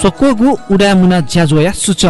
सोकोगु उडा मुना ज्याजोया सुच।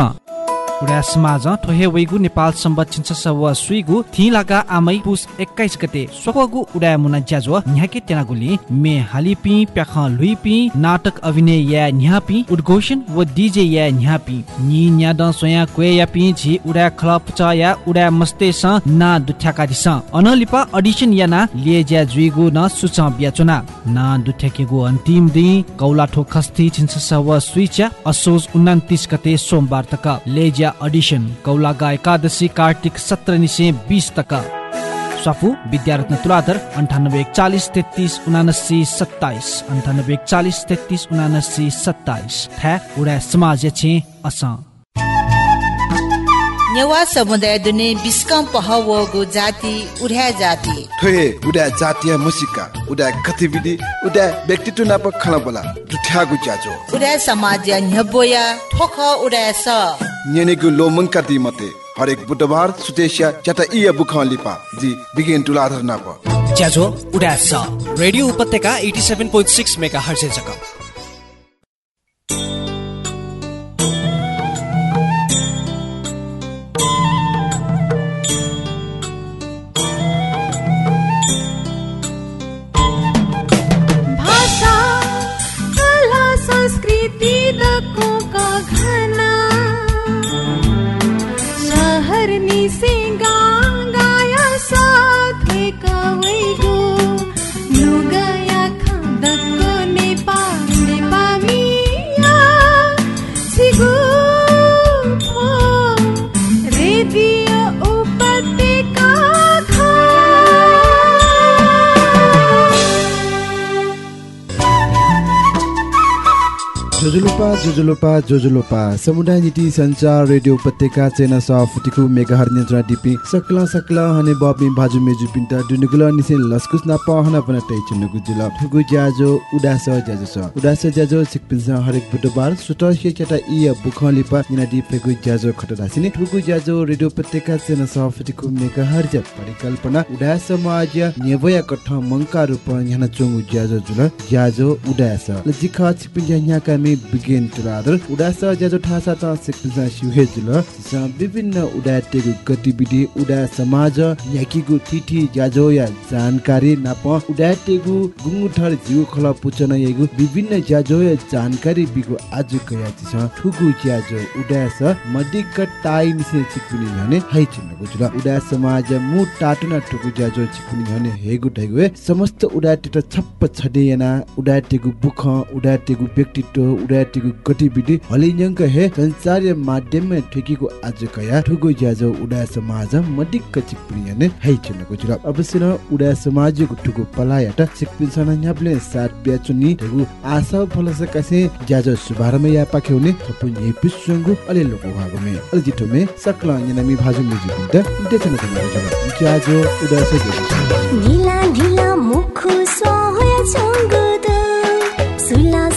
उडा समाज ठोहे वैगु नेपाल सम्बत छिन्छ सब सुइगु थि लागा आमै पुस 21 गते सोकोगु उडा मुना ज्याजो न्याके तेनागुली मे हालिपि प्याख लुइपि नाटक अभिनय या न्यापि उद्घोषण व डीजे या न्यापि नि न्याद सोया क्वे या पि झि उडा क्लब च या उडा मस्ते स ना दुठ्याका दिस अनलिपा अडिसन या ना लिए ज्या जुइगु न सुच ब्याचुना ना। दुठ्याकेगु अन्तिम दिन कौलाठो खस्ती छिन्छ सब सुइच्या असोज 29 गते सोमबार तक। लेज्या अडिसन कौलागा एकादशी कार्तिक सत्र निसे बिस तक स्वाफु विद्यारत्न तुलाधर अन्ठानब्बे एकचालिस तेत्तिस उनासी सत्ताइस अन्ठानब्बे एकचालिस तेत्तिस उनासी सत्ताइस थ्या उडा समाज छे अस नेवा समुदाय दुने बिस्कम पहवगु जाति उड्या जाति। ठोहे उडा जातीय मुसिका उडा गतिविधि उडा व्यक्तित्व नाप खला बोला जुठ्यागु ज्याजो। उड्या समाज न्यबोया ठोख उड्या स। न्यनेगु लोमंका दी मते हरेक बुधबार सुतेशिया चटा इया बुखा लिपा जी बिगिन टुलाधर नाप। ज्याजो उडा स। रेडियो उपत्यका 87.6 मेगाहर्ज जक जोजुलोपा जोजुलोपा जोजुलोपा। समुदाय नीति संचार रेडियो उपत्यका चेना स फुटिकु मेगाहर नियन्त्रण डिपी सकला सकला हने बबि भाजु मेजु पिन्ट दुनुगुल निसे लस्कुस ना पहना पना तै चुनुगु जुल ठुगु ज्याजो उडास ज्याजो स उडास ज्याजो सिकपिन्स हरेक बुधबार हे चटा इ बुखलिपा निना दि फेगु ज्याजो खट दासिने ठुगु ज्याजो रेडियो उपत्यका चेना स फुटिकु मेगाहर ज परिकल्पना। उडास समाज नेवया कठ मंका रूप न्याना चोंगु ज्याजो जुल ज्याजो उडास लजिखा छिपिन ज्या कामी बिगिन टुरादर उडास ज्याजो ठासा त सिकपिन्स शिहे जुल स विभिन्न उडाटेगु गतिविधि उडा समाज याकीगु तिथि ज्याजो या जानकारी नाप उडाटेगु गुंगुठर जिउ खला पुचन येगु विभिन्न ज्याजो या जानकारी बिगु आज कया छ ठुगु ज्याजो उडास मदिक टाइ निसे चिकुनि हने हाइ चिन्नको जुल उडा समाज मु टाटुना ठुगु ज्याजो चिकुनि हने हेगु ठैगु समस्त उडाटे त छप्प छडेयना उडाटेगु बुख उडाटेगु व्यक्तित्व उडाटेगु गतिविधि हलिन्यंक हे संचार माध्यममा ठेकीको आज कया ठुगु ज्याजो उडा समाज मदिक चिकपिन ने हाइ चिन्नको जुल अवश्य न उडा समाजको ठुगु पलायट चिकपिन सन न्याप्ले सात ब्याचुनी ठगु आशा फलस कसे ज्याजो शुभारम्भ या पाखेउने थपु ने पिसंगु अले लोको भागमे अले जिठोमे सकला यनामी भाजु मिजु पिन्ट देचन कने जुल ज्याजो उडा से ढिला ढिला मुखु सोया चङ्गुदु सुला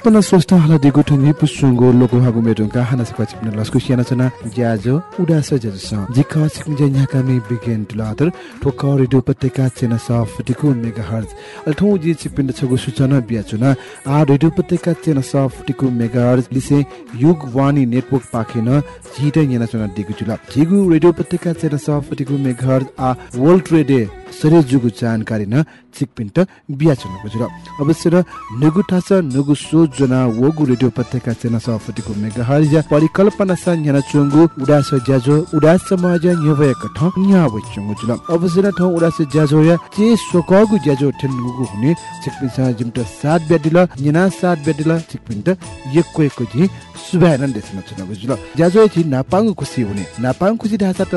कल्पना स्वस्थ हाला दिगु ठंगी पुसुंगो लोको हागु मेडुंका हाना सका चिपना लस्कु सियाना चना ज्याजो उडास जजस जिका सिकम जन्या कामी बिगेन तुलातर ठोक रेडियो पत्रिका चेना टिकु मेगाहर्ज अल्ठौ जी चिपिन छगु सूचना बियाचुना आ रेडियो पत्रिका चेना सफ टिकु मेगाहर्ज लिसे युग वाणी नेटवर्क पाखेन झिट याना चना दिगु जुला झिगु रेडियो पत्रिका चेना सफ टिकु मेगाहर्ज आ वर्ल्ड ट्रेडे सरे जुगु जानकारी न चिकपिन्ट बियाचुना गुजुर अवश्य र नुगु ठास नुगु सो जना वगु रेडियो पत्रिका चेना सफटिको मेगा हरिजा परिकल्पना सा न्याना चुंगु उडास ज्याजो उडास समाज न्यवयक ठ न्या वचुंगु जुल अवश्य र ठ उडास ज्याजो या चे सोकगु ज्याजो ठेन नुगु हुने चिकपिन्सा जिमट सात ब्यादिल न्याना सात ब्यादिल चिकपिन्ट यक्को यक्को जी सुभानन देसन चुना गुजुल ज्याजो छि नापाङु खुसी हुने नापाङ खुसी ढासा त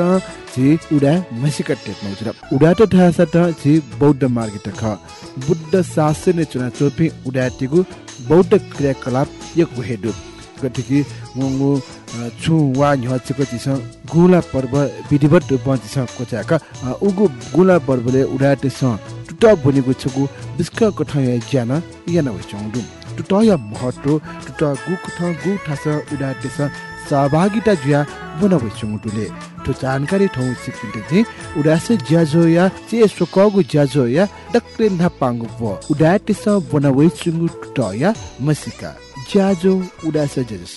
छि उडा मसिका टेक जुल उडा त ढासा त छि बौद्ध मार्ग त ख बुद्ध शासन चुना चोपी उडाटिगु बौद्ध क्रियाकलाप एक हेडु गतिकी मङ्गु छु वा चिस गुला पर्व विधिवत बन्चिस कोचाक उगु गुला पर्वले उडाटे स टुट बनेको छगु बिस्क कठय ज्यान याना टुट या महत्व टुट गु कठ गु ठास सहभागिता जुया बन वचौंडुले तो जानकारी ठौ सिकिन्ते जे उडासे ज्याजो या चे सोकगु ज्याजो या डक्रे नापांगु प। उडाटे स बनवै या मसिका। ज्याजो उडासे जजस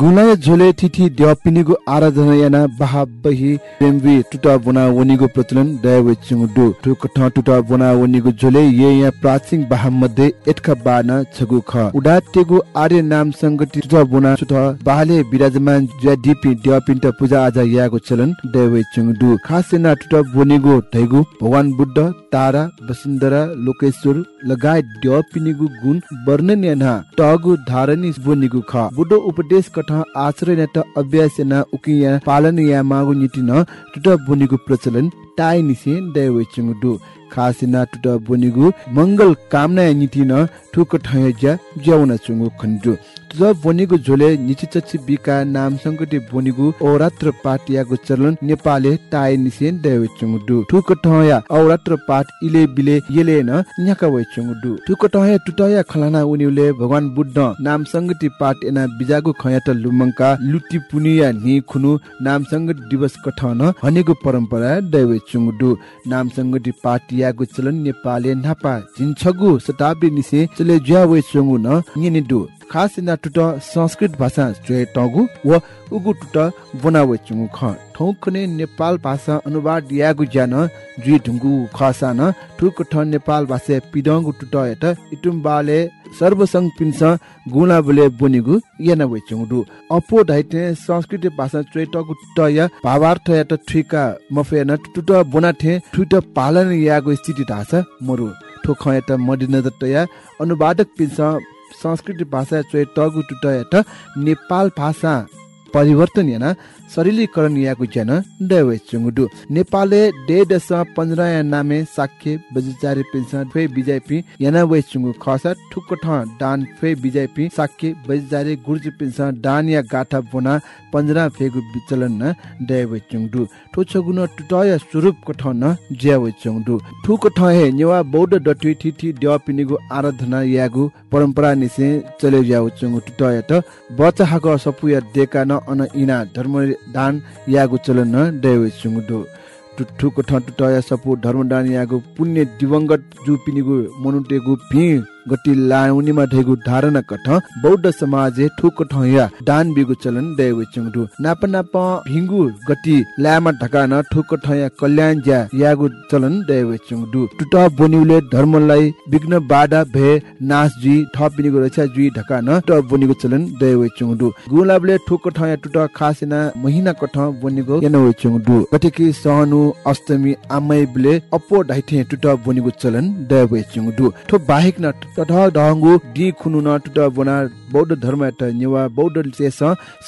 गुलाय झोले थिथि द्यापिनिगु आराधना याना बाहा बहि प्रेमवी टुटा बुना वनिगु प्रचलन दयवे चुङडु। टुक ठ टुटा बुना वनिगु झोले ये या प्राचीन बाहा मध्ये एटका बाना छगु ख। उडाटेगु आर्य नाम संगति टुटा बुना छुट बाहले विराजमान ज्या दिपि द्यापिन्ट पूजा आजा यागु चलन दयवे चुङडु। खासेना टुटा वनिगु धैगु भगवान बुद्ध तारा वसुन्धरा लोकेश्वर लगायत द्यापिनिगु गुण वर्णन याना टगु धारणी वनिगु ख। बुद्ध उपदेश कठ आश्रय नेत अभ्यास न उकिया पालन या मागु नीति न टुट बुनिगु प्रचलन टाइ निसे दैवे चंगडु खासिना टुट बुनिगु मंगल कामना नीति न ठुक ठय ज्या ज्याउन चंगु खन्डु तुझ बनेको झोले निचिचछि बिका नाम संकटे बनेको औरात्र पाठ याको चलन नेपाले टाइ निसेन दैवे चंगडु ठुक ठया औरात्र पाठ इले बिले येले न न्याका वइ चंगडु ठुक ठया टुटया खलाना उनिउले भगवान बुद्ध नाम संगति पाठ एना बिजागु खयात लुमंका लुटी पुनिया नि खुनु नाम संगति दिवस कठन हनेको परम्परा दैवे चंगडु नाम संगति याको चलन नेपाले नापा जिन्छगु शताब्दी निसे चले ज्या वइ चंगु न निनिदु खास इना टुट संस्कृत भाषा जोय टगु व उगु टुट बनावे चुङु ख। ठौकने नेपाल भाषा अनुवाद यागु ज्यान जुइ ढुङ्गु खसा न ठुक ठ नेपाल भाषा पिडंगु टुट एट इटुम्बाले सर्वसंग पिन्स गुना बोले बोनिगु याना वे अपो ढाइते संस्कृत भाषा चोय टगु टुट या भावार्थ या त ठिका मफे न टुट बनाथे ठुट पालन यागु स्थिति धासा मरु। ठोख मदिनजर या अनुवादक पिन्स संस्कृत भाषा चोय टगु टुट नेपाल भाषा परिवर्तन याना सरिलीकरण याको ज्यान दैवे चुङडु नेपालले डेढ स पन्ध्र या नामे साख्य बजिचारे पेन्सन फे बिजाइपी याना वे चुङु खसा ठुक्क ठ दान फे बिजाइपी साख्य बजिचारे गुर्ज पेन्सन दान या गाठा बोना पन्ध्र फेगु विचलन न दैवे चुङडु ठोछगुन टुटय स्वरूप कठ न ज्यावे चुङडु ठुक ठ हे नेवा बौद्ध डटुइ ठिठी द्यापिनिगु आराधना यागु परम्परा निसे चले ज्याउ चुङु टुटय त बचा हाक सपुया देका न अन इना धर्म दान यागु चलन दैवे चुङडु टुट्ठुको ठ टुटया सपु धर्मदान यागु पुण्य दिवंगत जु पिनिगु मनुटेगु भि गति लाउनीमा ढेगु धारणा कठ बौद्ध समाज ठुक ठया दान बिगु चलन देव चुङडु नाप नाप भिंगु गति लामा ढका न ठुक ठया कल्याण ज्या यागु चलन देव चुङडु टुट बोनिउले धर्मलाई विघ्न बाधा भे नाश थप बिनिगु रक्षा जुई ढका न टप बोनिगु चलन देव चुङडु गुलाबले ठुक ठया टुट खासिना महिना कठ बोनिगु यनो चुङडु कटिकी सहनु अष्टमी आमै बिले अपो ढाइथे टुट बोनिगु चलन देव चुङडु थो बाहेक न तठ डहंगु दि खुनु न टुट बोना बौद्ध धर्म एट नेवा बौद्ध सेस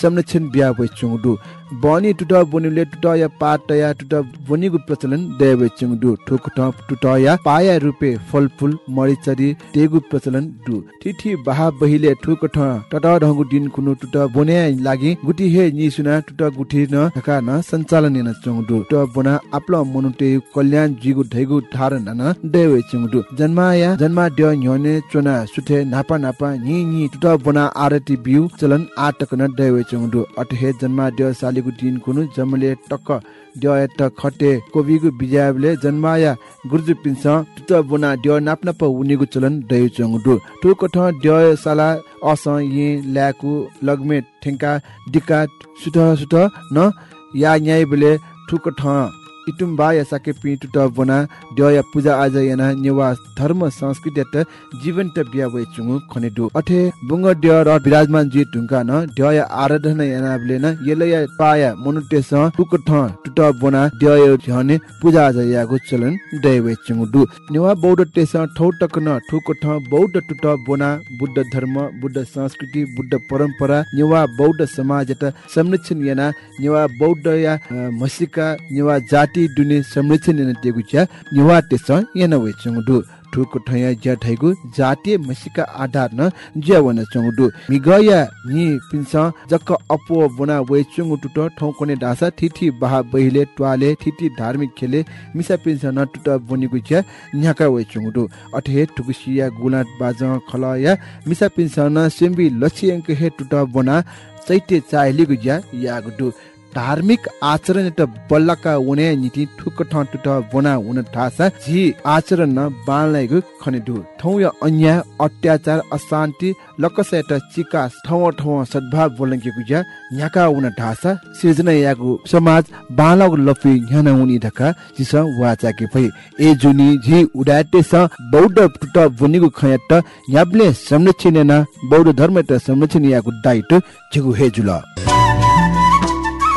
संरक्षण बिया वे चुङडु बनी टुट बोनिले टुट या पाट या टुट बोनिगु प्रचलन देव चुङडु ठुक ठप टुट या पाया रुपे फलफुल मरिचरी तेगु प्रचलन दु ठिठी बाहा बहिले ठुक ठ टट ढंगु दिन कुनु टुट बोने लागि गुटी हे नि सुना टुट गुठी न ढका न सञ्चालन न चुङडु टुट बोना आपलो मनुते कल्याण जिगु ढैगु धारण न देव चुङडु जन्माया जन्मा ड्य न्योने चुना सुथे नापा नापा नि नि टुट बोना आरती बिउ चलन आटक न देव चुङडु अटहे जन्मा ड्य सालीगु दिन कुनु जमले टक्क ड्य एट खटे कोविगु बिजाबले जन्माया गुर्जु पिन्स टुट बोना ड्य नाप नाप उनिगु चलन देव चुङडु। टुक ठ ड्य साला अस ये ल्याकु लगमे ठेंका डिका सुट सुट न या न्याय बेले ठुक ठ इटुम्बा या साके पि टुट बोना ड्य या पूजा आज याना नेवा धर्म संस्कृति त जीवन त बिया वे चुङु खनेदु अठे बुंग ड्य र विराजमान जी टुंका न ड्य या आराधना याना बले न येले या पाया मनुते स टुक ठ टुट बोना ड्य या झने पूजा आज यागु चलन दै वे दु नेवा बौद्ध टेस ठौ टक न ठुक ठ बौद्ध टुट बोना बुद्ध धर्म बुद्ध संस्कृति बुद्ध परम्परा नेवा बौद्ध समाज त संरक्षण याना नेवा बौद्ध या मसिका नेवा जाति दुने संरक्षण याना तेगु च्या नेवा टेस याना वे चुङु दु ठुक ठया ज्या ठैगु जातीय मसिका आधार न ज्या वन चंगुडु मिगया नि पिन्स जक्क अपो बुना वे चंगु टुट ठौ कोने डासा थिथि बहा बहिले ट्वाले थिथि धार्मिक खेले मिसा पिन्स न टुट बुनिगु ज्या न्याका वे चंगुडु अठे टुकुसिया गुलाट बाज खलया मिसा पिन्स न सेम्बी लक्ष्य अंक हे टुट बुना चैते चाहलिगु ज्या यागुडु धार्मिक आचरण बल्लका उने नीति ठुक ठ टुट बोना उन ठासा झी आचरण न बालैगु खनेदु। थौ या अन्याय अत्याचार अशान्ति लकसे त चिका ठौ ठौ सद्भाव बोलंके गुजा न्याका उन ढासा सृजना यागु समाज बालग लफी न्याना उनी ढका जिस वाचा के पै ए जुनी झी उडाटे स बौद्ध टुट बुनिगु खयत याबले संरक्षण न बौद्ध धर्म त संरक्षण यागु दाइट जिगु हे जुला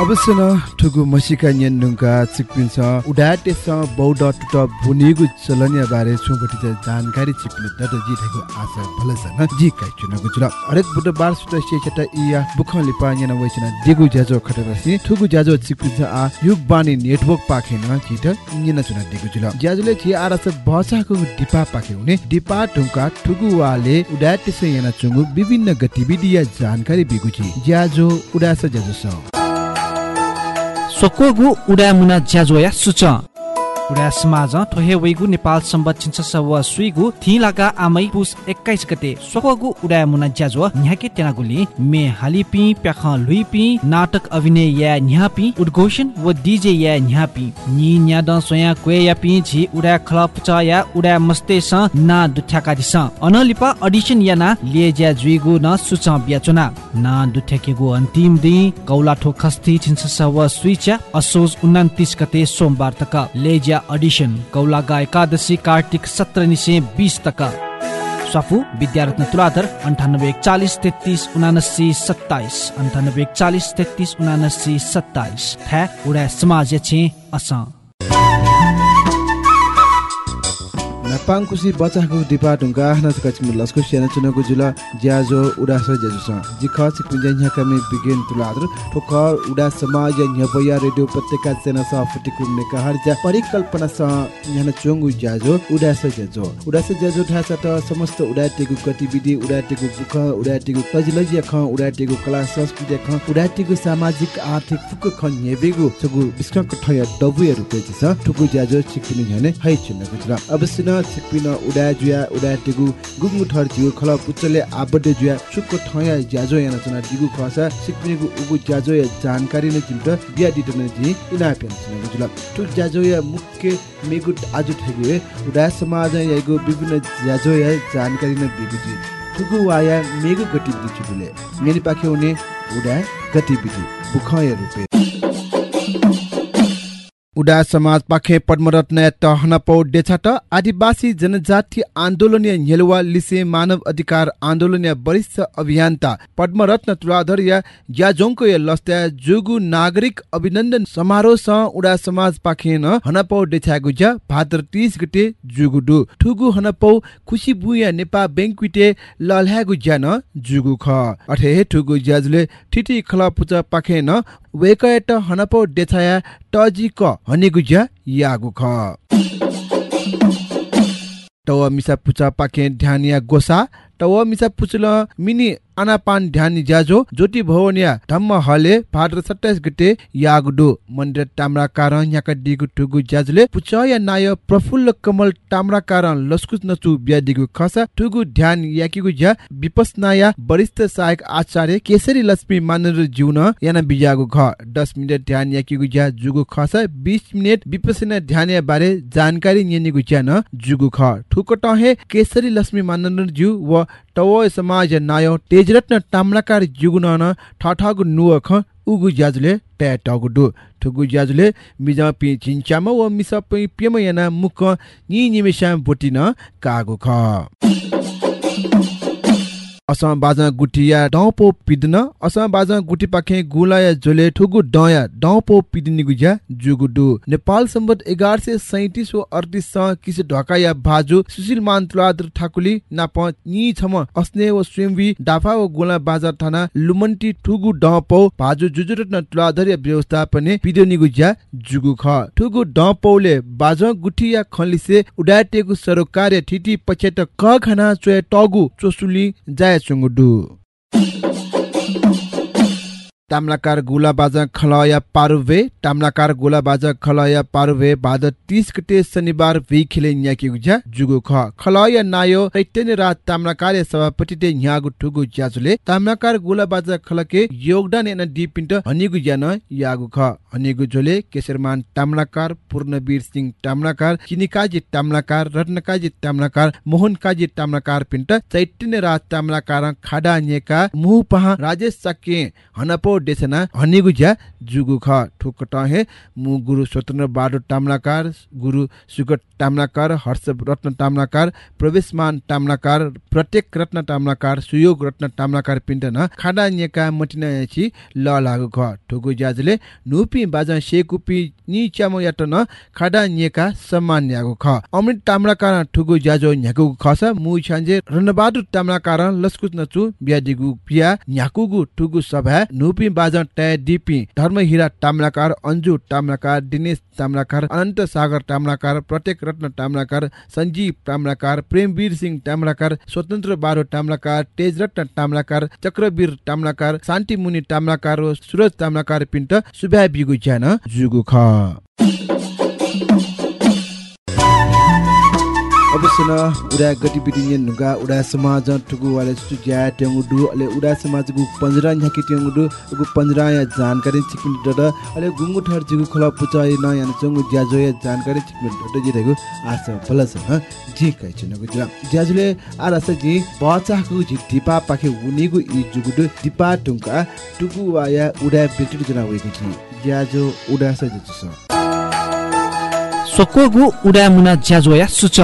अवश्य न ठुगु मसिका न्यन नुङ्का चिकपिन्छ उडाटे स बौद्ध टुट भुनिगु चलनिया बारे सुबटी त जानकारी चिकपिन त जी थेगु आशा भले छ जी काइ चुन। गुजुल हरेक बुधबार सुत सेचट इया बुख लिपा न्यन वइचन दिगु ज्याजो खटरसी। ठुगु ज्याजो चिकपिन्छ आ युग बानी नेटवर्क पाखेन चिट न्यन चुन दिगु जुल ज्याजोले छि आरस भाषाको डिपा पाखे हुने डिपा टुङ्का ठुगु वाले उडाटे स याना चुङ्गु विभिन्न गतिविधि जानकारी बिगुची। ज्याजो उडास ज्याजो सोकोगु उडा मुना ज्याजोया सुच उडा समाज थोहे वैगु नेपाल सम्बत छिन्छ सव सुइगु थि लागा आमै पुस 21 गते सोकोगु उडा मुना ज्याजो न्याके तेनागुली मे हालिपि प्याख लुइपि नाटक अभिनय या न्यापि उद्घोषण व डीजे या न्यापि। नि न्याद सोया क्वे या पि झि उडा खलप च या उडा मस्ते स ना दुठ्याका दिस अनलिपा अडिसन या ना लिए ज्या जुइगु न सुच ब्याचुना। ना दुठ्याकेगु अन्तिम दिन कौलाठो खस्ती छिन्छ सव सुइचा असोज 29 गते सोमबार तक। लेज्या अडिसन कौलागा एकादशी कार्तिक सत्र निसे बिस तक स्वाफू विद्यारत्न तुलाधर अन्ठानब्बे एकचालिस तेत्तिस उनासी सत्ताइस अन्ठानब्बे एकचालिस तेत्तिस उनासी सत्ताइस थ्या उडा समाज छे अस नापाङ कुसी बचाको डिपा ढुङ्गा चिमु लस्को सेना चुनको जुल ज्याजो उडास ज्याजो स जिख सिकपिन ज्या कमे बिगेन तुलादर ठोक उडा समाज न्यपया रेडियो पत्रिका सेना स फटिकु हरजा परिकल्पना स न्यान चोंगु ज्याजो उडास ज्याजो उडास ज्याजो ठासा त समस्त उडाटेको गतिविधि उडाटेको बुख उडाटेको तजिलजिया ख उडाटेको कला संस्कृति ख उडाटेको सामाजिक आर्थिक फुक ख न्यबेगु सगु बिस्कक ठय डबुया रुपे छ ठुकु ज्याजो सिकपिन न्याने है चिन्ह गुजरा अवश्य न सिकपिन उडा जुया उडा टेगु गुगु ठर जिउ खल पुचले आबडे जुया सुक्को ठया ज्याजो याना चना दिगु खसा सिकपिनेगु उगु ज्याजो या जानकारी न चिन्त बिया दिटन जि इना पेन जुल टु ज्याजो या मुख्य मेगु आज ठेगु उडा समाज यागु विभिन्न ज्याजो या जानकारी न बिगु जि। ठुगु वाया मेगु गतिविधि छुले मेनि पाखे हुने उडा गतिविधि बुखय रुपे। उडा समाज पाखे पद्मरत्न तहन पौ डेछाट आदिवासी जनजाति आन्दोलनीय हेलुवा लिसे मानव अधिकार आन्दोलनीय वरिष्ठ अभियन्ता पद्मरत्न तुलाधर या ज्याजोङको या लस्ता जुगु नागरिक अभिनन्दन समारोह स उडा समाज पाखे न हनपौ डेछागु ज्या भाद्र 30 गते जुगु दु ठुगु हनपौ खुशी बुया नेपा बैंक्विटे लल्हागु ज्या न जुगु ख। अठे ठुगु ज्याजुले ठिटी खला पुचा पाखे न वेकयट हनपौ डेछाया टजी क हनेगु ज्या यागु ख। टव मिसा पुचा पाखे ध्यानिया गोसा टव मिसा पुचल मिनी अनापान ध्यान ज्याजो ज्योति भवनिया धम्म हले भाद्र सत्ताइस गते यागडो। मन्दिर ताम्रा कारण याका दिगु ठुगु ज्याजुले पुचय नाय प्रफुल्ल कमल ताम्रा कारण लस्कुस नचु ब्या दिगु खसा ठुगु ध्यान याकिगु ज्या विपसनाया वरिष्ठ सहायक आचार्य केसरी लक्ष्मी मानर जिउन याना बिजागु घ। 10 मिनेट ध्यान याकिगु ज्या जुगु खसा 20 मिनेट विपसना ध्यान बारे जानकारी न्यनिगु ज्या न जुगु ख ठुकट हे केसरी लक्ष्मी मानर जिउ व टव समाज नायो तेजरत्न ताम्लाकार जुगुन ठठगु नुख उगु ज्याजुले ट्याटगु डु ठुगु ज्याजुले मिजा पि चिन्चाम व मिसा पेम याना मुख नि बोटिन कागु ख। असम बाजा गुटिया डौपो पिदन असम बाजा गुटी पाखे गुलाया जोले ठुगु डया डौपो पिदनि गुज्या जुगुडु। नेपाल सम्बत 1137 व 38 स किस ढकाया भाजु सुशील मान तुलादर ठाकुली नाप नि छम अस्ने व स्वयंवी डाफा व गोला बाजा थाना लुमन्टी ठुगु डपौ भाजु जुजुरत न तुलाधर व्यवस्थापने पिदनि गुज्या जुगु ख। ठुगु डपौले बाजा गुटिया खलिसे उडाटेको सरकार ठिटी पछेट क खाना चोय टगु चोसुली जाय चुङुडु ताम्लाकार गुला बाजा खलया पारुवे ताम्लाकार गुला बाजा खलया पारुवे बाद 30 गते शनिबार वी खेले न्याकी गुजा जुगु ख खलया नायो दैत्यने रात ताम्लाकार सभापति ते न्यागु ठुगु ज्याजुले ताम्लाकार गुला बाजा खलके योगदान एन दिपिन्ट हनिगु ज्यान यागु ख हनिगु जोले केशरमान ताम्लाकार पूर्णवीर सिंह ताम्लाकार चिनिकाजी ताम्लाकार रत्नकाजी ताम्लाकार मोहनकाजी ताम्लाकार पिन्ट चैतन्य रात ताम्लाकार खाडा न्येका मुपहा राजेश सके हनपो डेसेना हनिगु ज्या जुगु ख ठुक टहे मु गुरु स्वतन्त्र बाडो ताम्लाकार गुरु सुगत ताम्लाकार हर्ष रत्न ताम्लाकार प्रवेशमान ताम्लाकार प्रत्येक रत्न ताम्लाकार सुयोग रत्न ताम्लाकार पिण्ड न खाडा न्येका मटिना याची ल लागु ख ठुगु ज्याजले नुपी बाजा शेकुपी नि च्यामो यात न खाडा न्येका सम्मान न्यागु ख अमृत ताम्लाकार ठुगु ज्याजो न्यागु खस मु छान्जे रणबहादुर ताम्लाकार लस्कुस नचु ब्यादिगु पिया न्याकुगु ठुगु सभा नुपी बाजा ट्या डिपी धर्म हिरा ताम्लाकार अन्जु ताम्लाकार दिनेश ताम्लाकार अनन्त सागर ताम्लाकार प्रत्येक रत्न ताम्लाकार सञ्जीव ताम्लाकार प्रेमवीर सिंह ताम्लाकार स्वतन्त्र बारो ताम्लाकार तेजरत्न ताम्लाकार चक्रवीर ताम्लाकार शान्ति मुनि ताम्लाकार र सुरज ताम्लाकार पिन्ट सुभ्या बिगु ज्यान जुगु ख। अवश्य न उडा गतिविधि ने नुगा उडा समाज ठुगु वाले सु ज्या टेंगु दु अले उडा समाज गु पंजरा न्याकि टेंगु दु गु पंजरा या जानकारी चिकमिन दड अले गुंगु ठर जिगु खला पुचाइ न यान चंगु ज्याजो या जानकारी चिकमिन दड जि रेगु आस फलस ह जी कै छु नगु ज्या ज्याजुले आलास जि बचा गु जि दिपा पाखे उनिगु इ जुगु दु दिपा टुंका टुगु वाया उडा बिटु जना वेगु जि ज्याजो उडा स जछु सोकोगु उडा मुना ज्याजोया सुच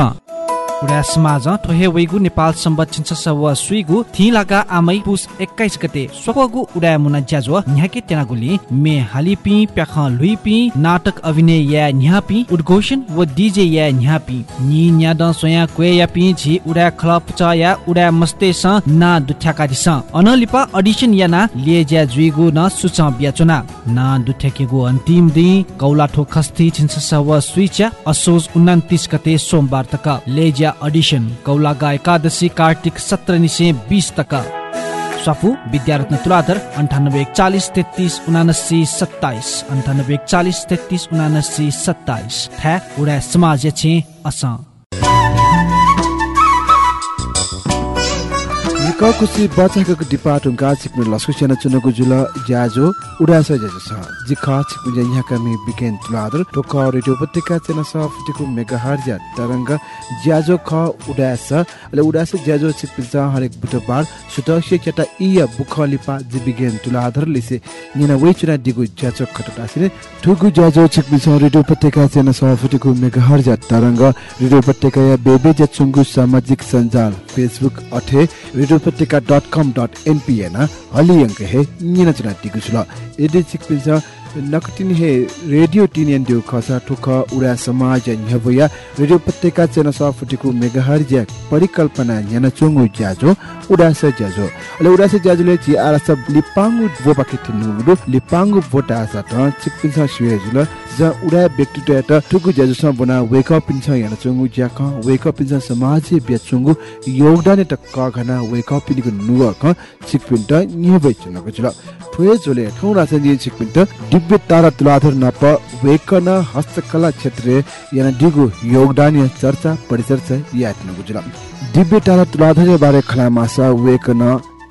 उडा समाज ठोहे वैगु नेपाल सम्बत सव सुइगु थि लागा आमै पुस 21 गते सोकोगु उडा मुना ज्याजो न्याके तेनागुली मे हालिपि प्याख लुइपि नाटक अभिनय या न्यापि उद्घोषण व डीजे या न्यापि। नि न्याद सोया क्वे या पि झि उडा खलप च या उडा मस्ते स ना दुठ्याका दिस अनलिपा अडिसन या ना लिए ज्या जुइगु न सुच ब्याचुना ना। दुठ्याकेगु अन्तिम दिन कौलाठो खस्ती छिन्छ सव सुइच्या असोज 29 गते सोमबार तक। लेज्या अडिसन कौलागा एकादशी कार्तिक सत्र निसे बिस तक स्वाफू विद्यारत्न तुलाधर अन्ठानब्बे एकचालिस तेत्तिस उनासी सत्ताइस अन्ठानब्बे एकचालिस तेत्तिस उनासी सत्ताइस उडा समाज छे अस क कुसी बचाको डिपार्टमेन्ट का छिकमे लस्कु सेना चुनको जुल ज्याजो उडास ज्याजो छ जि ख छिकमे ज्या यहाँ कमी बिकेन तुलादर। तो क रेडियो उपत्यका चेना स फुटिको मेगाहर्ज तरंग। ज्याजो ख उडास। अले उडास ज्याजो छिकमे ज हरेक बुधबार। सुतस्य चटा इया बुखलिपा जि बिकेन तुलादर लिसे। निना वे चुना दिगु ज्याजो खटटासिने। ठुगु ज्याजो छिकमे स रेडियो उपत्यका चेना स फुटिको मेगाहर्ज तरंग। रेडियो उपत्यका या बेबे ज्याचुङ्गु सामाजिक सञ्जाल। फेसबुक अठे। रेडियो उपत्यका डट कम डट एनपिएन हलि अङ्क हे निना चुना टिकु छुल यदि चिकपिन्छ नकटिन हे रेडियो टिनियन दिउ खसा ठुख उडा समाज न्यवया रेडियो उपत्यका चेन सफुटिकु मेगाहर ज्या परिकल्पना न्याना चोङु ज्याजो उडास ज्याजो। अले उडास ज्याजोले चि आरस लिपाङु बोबाके तिनुगु लिपाङु बोटा आसा त चिकपिन्छ सुएजुल ज उडा व्यक्तित्व त ठुकु ज्याजोसँग बना वेक अप पिन्छ याना चोङु ज्याक वेक अप पिन्छ समाज ब्याचुङु योगदान त क घना वेक अप पिनिको नुग क चिकपिन त न्यबै चुनको जुल ठोए जोले ठौ रासन चिकपिन त तारा तुलाधर नप वेकन हस्तकला क्षेत्र याना दिगु योगदान या चर्चा परिचर्चा यातनु गुजरा दिव्य तारा तुलाधर बारे खलामासा वेकन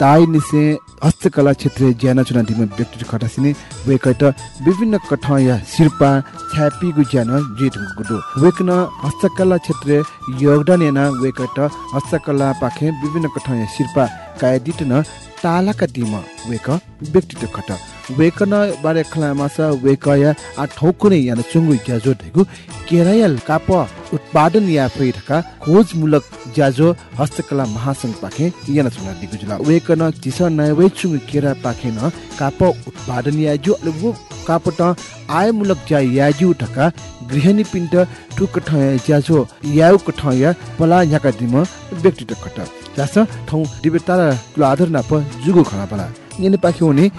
ताई निसे हस्तकला क्षेत्र ज्यान चुना दिम व्यक्ति खटासिने वेकट विभिन्न कठ या शिल्पा छ्यापीगु ज्यान जित गुडु वेकन हस्तकला क्षेत्र योगदान याना वेकट हस्तकला पाखे विभिन्न कठ या शिल्पा कायदित न तालाका दिम वेक व्यक्तित्व खट। वेकन बारे खलामासा वेकया आ ठौकुने याना चुंगु ज्याजो ढेगु केरायल काप उत्पादन या फैठका खोजमूलक ज्याजो हस्तकला महासंघ पाखे याना चुना दिगु जुला। वेकन चिस नयवै चुंगु केरा पाखे न काप उत्पादन या जो वो काप त आयमूलक ज्या याजु ठका गृहिणी पिण्ड टुक ठय ज्याजो याउ कठया पला याका दिम व्यक्तित्व खट जास ठौ दिबेता र आधार नाप जुगु खना पला नेने पाखे हुने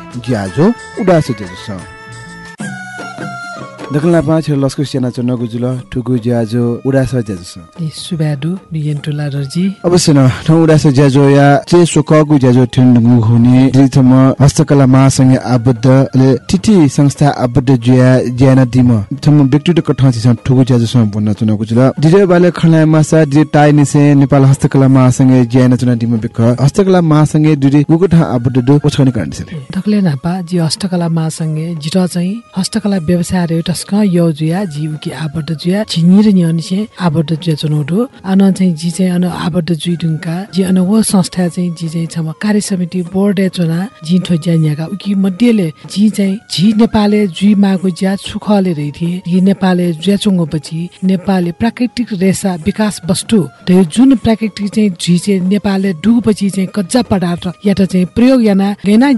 उडास ज्याजो दखलना पाँच लस्को सेना चन्नको जुल ठुकु ज्याजो उडास ज्याजो छ सुब्याडु बिगेन टोला रजी अवश्य न ठौ उडास ज्याजो या चे सोकगु ज्याजो ठिन्दगु हुने दिथम हस्तकला महासँग आबद्ध ले तिथि संस्था आबद्ध ज्या ज्याना दिम थम व्यक्तित्व कठा छ ठुकु ज्याजो सम भन्न चुनको जुल दिजे बाले खला मासा दि टाइ निसे नेपाल हस्तकला महासँग ज्याना चुना दिम बेक हस्तकला महासँग दुरी गुगठा आबद्ध दु पछने कारण छ ढकले नापा जी हस्तकला मासँगे जिट चाहिँ हस्तकला व्यवसाय एउटा स्क यो जुया र कार्य समिति बोर्ड जी चाहिँ झी नेपालले ज्या नेपालले पछि नेपालले प्राकृतिक रेसा विकास वस्तु त्यो जुन प्राकृतिक चाहिँ झी चाहिँ नेपालले डुबपछि चाहिँ कच्चा पदार्थ या चाहिँ प्रयोग याना गैना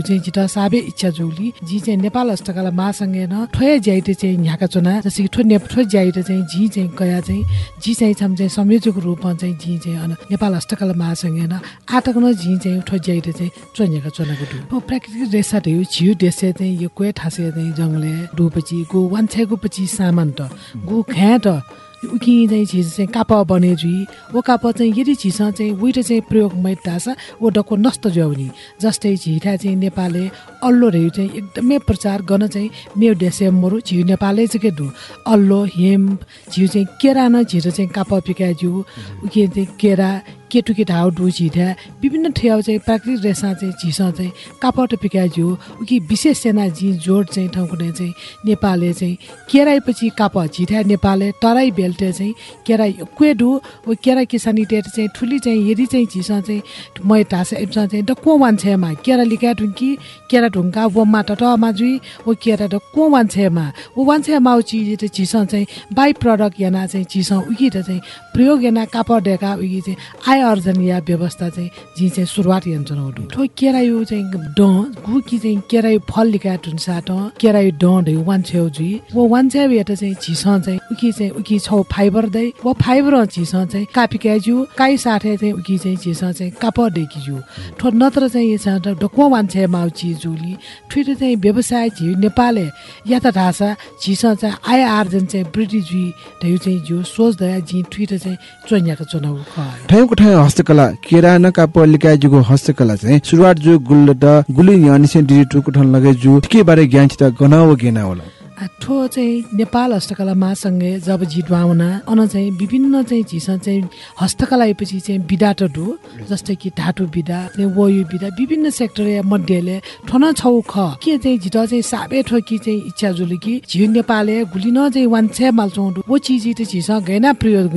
चाहिँ साबे इच्छा जोली जी चाहिँ नेपाल हस्तकला महासँगै न ठोया ज्याइते चाहिँ यहाँका चुना जस्तै कि ठो ठो ज्याइते चाहिँ जी चाहिँ गया चाहिँ जी चाहिँ छम चाहिँ संयोजक रूपमा चाहिँ जी चाहिँ अन नेपाल हस्तकला महासँगै न आटक न जी चाहिँ ठो ज्याइते चाहिँ चन्याका चनाको डु प्राकृतिक रेसा रह्यो छिउ देशे चाहिँ यो कोही ठासे चाहिँ जङ्गले डुपछि गो वान्छेको पछि सामान त गो ख्या त उकि चाहिँ चिज चाहिँ काप बने जुई ओ काप चाहिँ यदि चिज चाहिँ उइट चाहिँ प्रयोग मैतास ओ डको नष्ट ज्याउनी जस्तै झिठा चाहिँ नेपालले अल्लो रह्यो चाहिँ एकदमै प्रचार गर्न चाहिँ मे डेसेम्बर झिउ नेपालले चाहिँ के दु? अल्लो हेम झिउ चाहिँ केरा न झिटो चाहिँ काप पिका जिउ उकि चाहिँ केरा केटु केटा हाउ डु झिठा विभिन्न ठेउ चाहिँ प्राकृतिक रेसा चाहिँ झिस चाहिँ कापट पिकाज्यू उकि विशेष सेना झि जोड चाहिँ ठाउँको चाहिँ नेपालले चाहिँ केराएपछि काप झिठा नेपालले तराई बेल्टे चाहिँ केरा क्वेडु ओ केरा किसानी टेट चाहिँ ठुली चाहिँ यदि चाहिँ झिस चाहिँ मै ढास चाहिँ डक्को मान्छेमा केरा लिका ढुङ्की केरा ढुङ्का वममा टटमा जुई ओ केरा डक्को मान्छेमा ओ मान्छेमा चिज झिस चाहिँ बाई प्रडक्ट याना चाहिँ झिस उकि चाहिँ प्रयोग याना कापड ढेका उकि चाहिँ आय अर्जन या व्यवस्था चाहिँ जी चाहिँ सुरुवात यन्त्र उडु ठो केरायु चाहिँ ड गुकी चाहिँ केरायु फल लिका टुन्सा ट केरायु ड ढे वान छेउ जुई वो वान छेउ एटा चाहिँ झिस चाहिँ उकी चाहिँ उकी छौ फाइबर दै। वो फाइबर झिस चाहिँ कापी क्याजु काई साथे चाहिँ उकी चाहिँ झिस चाहिँ काप जु ठो नत्र चाहिँ ये छ डको वान छे माउ ची जुली। ठुटे चाहिँ व्यवसाय झि नेपालले या त ढासा झिस चाहिँ आय आर्जन चाहिँ ब्रिटिस जुई ढेउ चाहिँ जो सोच दया झि ठुटे चाहिँ चोन्याको चुनाउ खा ठयौँ ठय हस्तकला केरा न काप जुगो हस्तकला चाहिँ सुरुवात जो गुल द गुली यानि से डिजिटल कुठन लगे जु के बारे ज्ञान छिता गनाव गेना होला ठो चाहिँ नेपाल हस्तकला महासङ्घे जब जितवाउना अन चाहिँ विभिन्न चाहिँ झिस चाहिँ हस्तकला पछि चाहिँ त ढु जस्तै कि ढाटु चाहिँ वयु विधा विभिन्न सेक्टर या मध्येले ठोन छौ ख के चाहिँ झिट चाहिँ साबे ठो कि चाहिँ इच्छा जुलु कि झिउ नेपालले गुलिन चाहिँ वान छे माल्छौँ वो चिज त झिस घेना प्रयोग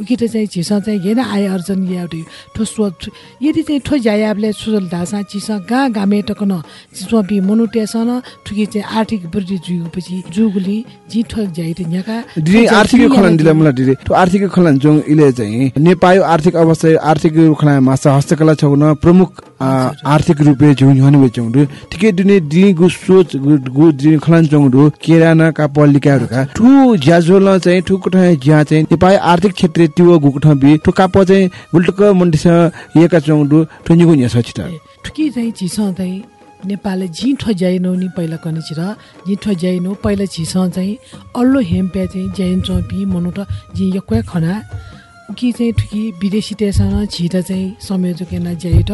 उकि त चाहिँ झिस चाहिँ घेना आय अर्जन याउले ठो सोच यदि चाहिँ ठो जायाबले सुजल धासा चिस गा गामे टकन चिसोपी मनुटेसन ठुकी चाहिँ आर्थिक वृद्धि जुगपछि जुगुली जी ठोक जाइ त यहाँका दिदी आर्थिक खलन दिला मलाई दिदी तो आर्थिक खलन जों इले चाहिँ नेपाल आर्थिक अवस्था आर्थिक खलन मासा हस्तकला छौन प्रमुख आर्थिक रूपे झुङ हनु वे चौं ठिकै दिने दि गु सोच गु गु दि खलन चौं दु केराना का पलिका रुका ठु ज्याजोल चाहिँ ठु कुठा ज्या चाहिँ नेपाल आर्थिक क्षेत्र तिव गु कुठा बि ठु काप चाहिँ गुल्टक मन्दिस येका चौं दु निगु न्या सचिता ठुकी चाहिँ झिस चाहिँ नेपालले झि ठो ज्याइनौ नि पहिला कनि छिर झि ठो ज्याइनौ पहिला झिस चाहिँ अल्लो हेम्पे चाहिँ ज्याइन चौपी मनु त झि यक्वे खना। कि चाहिँ ठुकी विदेशी देशमा छिट चाहिँ संयोजक ज्याइट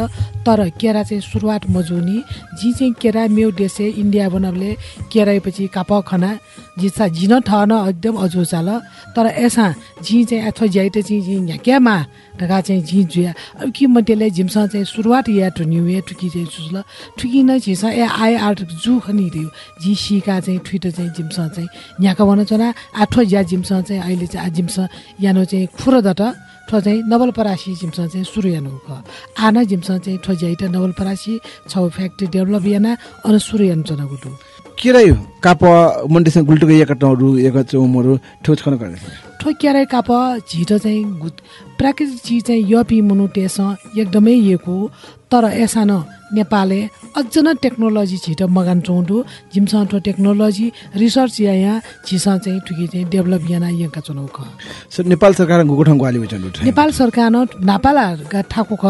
तर केरा चाहिँ सुरुवात मजुनी जी चाहिँ केरा मेउ देशे इन्डिया बनाबले केराएपछि काप खना। जिसा झिन ठन एकदम चाल तर एसा झि चाहिँ अथवा ज्याइट चाहिँ झि यहाँ क्यामा ढका चाहिँ झि जुया अब कि मध्येले झिमसँग चाहिँ सुरुवात या टु न्यु ए ठुकी चाहिँ सुस्ल ठुकी न झिस ए आए आर्ट जु खनि दियो झि सिका चाहिँ ठुइटो चाहिँ झिमसँग चाहिँ यहाँका भन चना आठो झिमसँग चाहिँ अहिले चाहिँ आ झिमसँग यानो चाहिँ खुरदट ठो चाहिँ नवलपरासी जिमसँग चाहिँ सुरु यानु ख आना जिमसँग चाहिँ ठो ज्याइट नवलपरासी छौ फ्याक्ट्री डेभलप याना अन सुरु यानु चना गुटु केराय काप मन्दिस गुल्टक येका चौमरु ठोच खन गर्ने ठो क्यारे काप झिटो चाहिँ प्राकृतिक चिज चाहिँ यपी मुनुटेस एकदमै येको। तर एसा न नेपालले अझ न टेक्नोलोजी छिटो मगान चौँडु जिमसँग ठो टेक्नोलोजी रिसर्च या यहाँ छिसँग चाहिँ ठुकी चाहिँ डेभलप याना यहाँका चुनाउ ख नेपाल सरकार नेपाल सरकार न नापाला ठाको ख।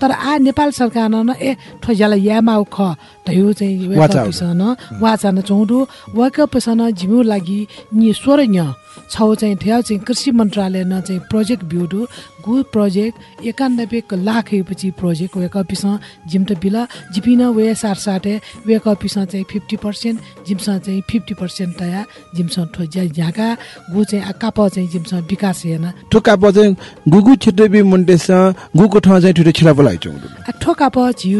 तर आ नेपाल सरकार न ए ठोजाला यामाउ ख। धयु चाहिँ वाचा पिसन वाचा न चौडु वाक पिसन झिमु लागि नि स्वर छौ चाहिँ ठ्याउ चाहिँ कृषि मन्त्रालय न चाहिँ प्रोजेक्ट गु प्रोजेक्ट एकानब्बे लाख पछि प्रोजेक्ट वेक पिस जिम त बिल जिपिन वे साठ साठे वेक पिस चाहिँ फिफ्टी पर्सेन्ट जिमसँग चाहिँ फिफ्टी पर्सेन्ट तया। जिमसँग ठो झ्याका गु चाहिँ आ काप चाहिँ जिमसँग विकास हेर्न। ठोका प चाहिँ गुगु छिटो बि मन्टेस गुको ठाउँ चाहिँ ठुटो छिला बोलाइ चौँ ठोका प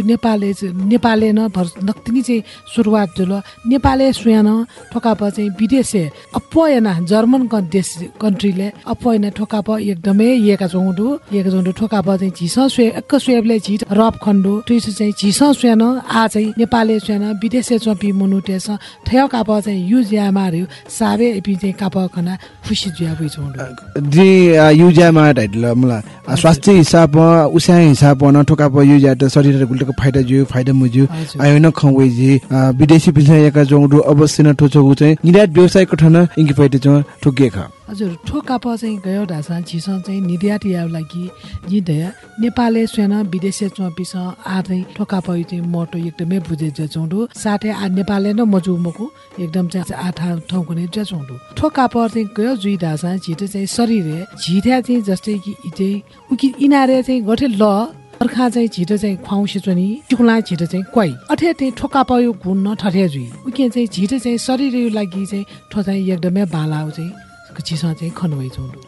नेपालले नेपालले न भर नक्तिनी चाहिँ सुरुवात जुल। नेपालले सुयान ठोका प चाहिँ विदेशे। अपयना जर्मन देश कन्ट्रीले अपयना ठोका प एकदमै येका चौँडु येका चौँडु ठोका चाहिँ झिस सुए एक सुएबले झिट रप खण्डु ट्विस चाहिँ झिस सुयान आ चाहिँ नेपालले सुयान विदेशे चोपी मुनुटेस ठ्याउ काप चाहिँ युज या मार्यो साबे एपि चाहिँ काप खना खुसी जुया बुइ चौँडु दि युज्यामा ढाइटल मलाई आ, स्वास्थ्य हिसाब उस्या हिसाब न ठोका प युज्या त शरीर गुल्टको फाइदा जुयो फाइदा मुज्यो हजुर। आयो न खवे जी विदेशी पिछा एका जोंडु अवश्य न ठोचो चाहिँ निराट व्यवसायको ठन इङ्की फाइदा छ ठोके ख हजुर ठोकाप चाहिँ गयो ढाँसा झिस चाहिँ निर्यात या लागि जिधया नेपालले स्वयं विदेशी चौपिस आ चाहिँ ठोकाप चाहिँ मोटो एकदमै बुझे जचौँडु साथै आ नेपालले न मजु मकु एकदम चाहिँ आ ठाउँ ठाउँको नै जचौँडु ठोकाप चाहिँ गयो जुइ ढाँसा छिटो चाहिँ शरीर झिठ्या चाहिँ जस्तै कि इ चाहिँ उकि इनारे चाहिँ गठे ल अर्खा चाहिँ छिटो चाहिँ खुवाउँछ नि चुक्ला छिटो चाहिँ क्वाइ अठे चाहिँ ठोका पयो गुण न ठठे जुइ उके चाहिँ छिटो चाहिँ शरीर लागि चाहिँ ठो चाहिँ एकदमै बाला चाहिँ। चिसा चाहिँ खनवै चौँडु